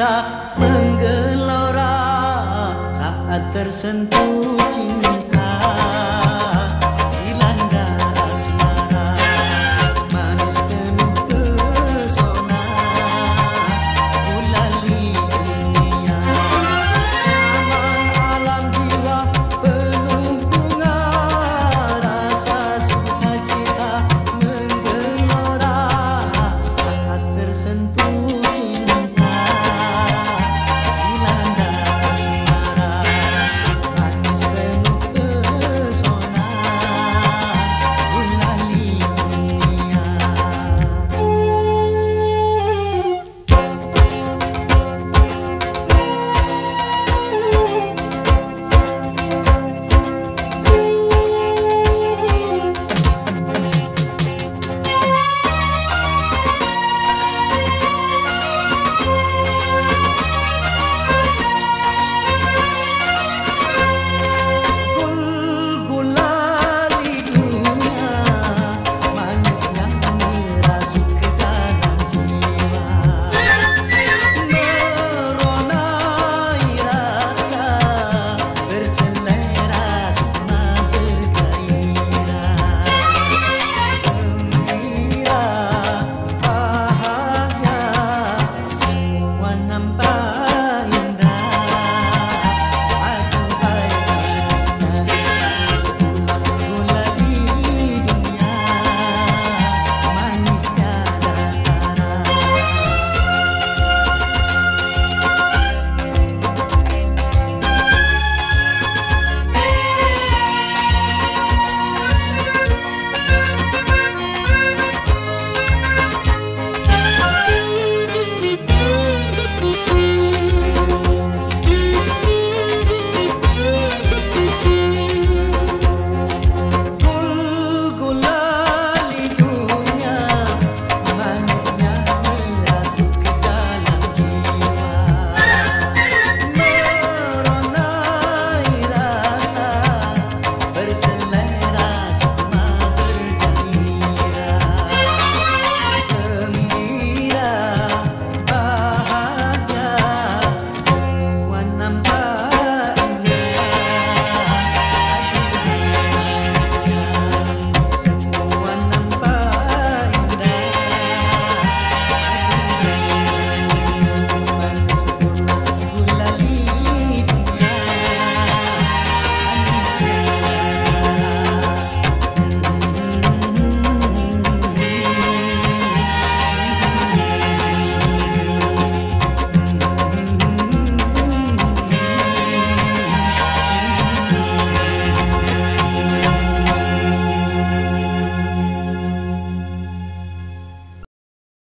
cinta menggelora saat tersentuh cinta.